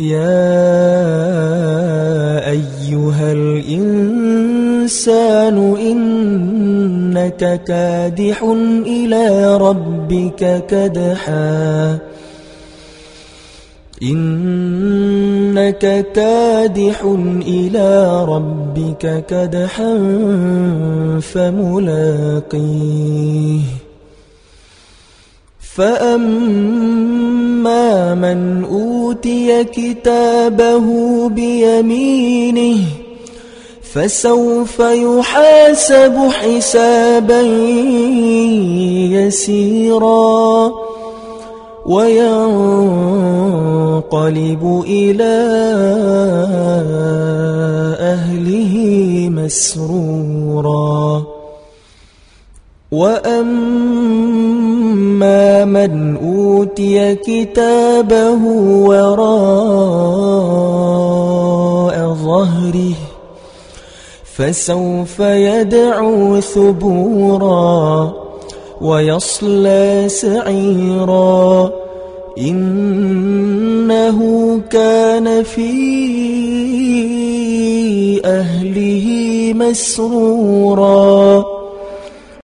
يا أيها الإنسان إنك كادح إلى ربك كدحا. إنك كادح إلى ربك كدحا فملاقيه. فأما من أوتي كتابه بيمينه فسوف يحاسب حسابا يسيرا وينقلب إلى أهله مسرورا وأما من أوتي كتابه وراء ظهره فسوف يدعو ثبورا ويصلى سعيرا إنه كان في أهله مسرورا